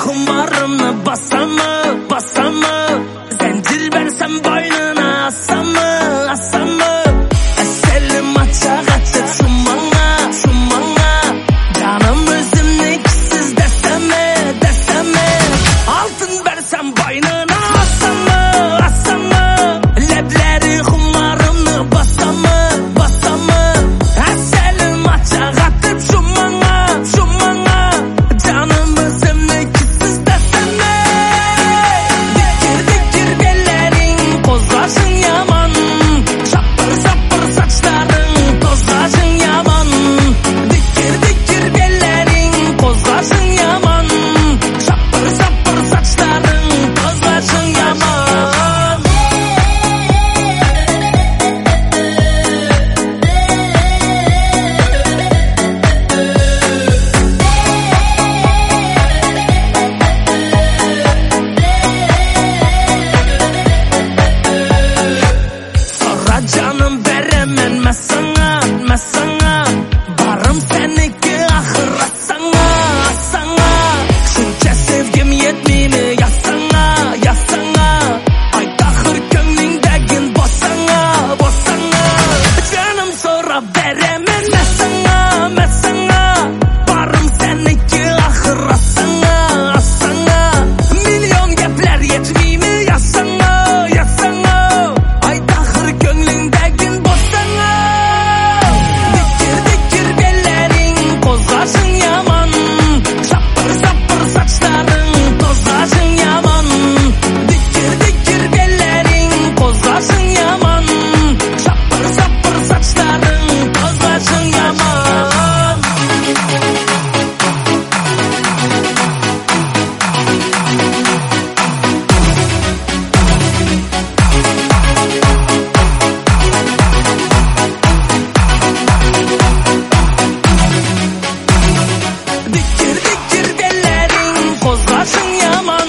хумаром на басана 生也吗？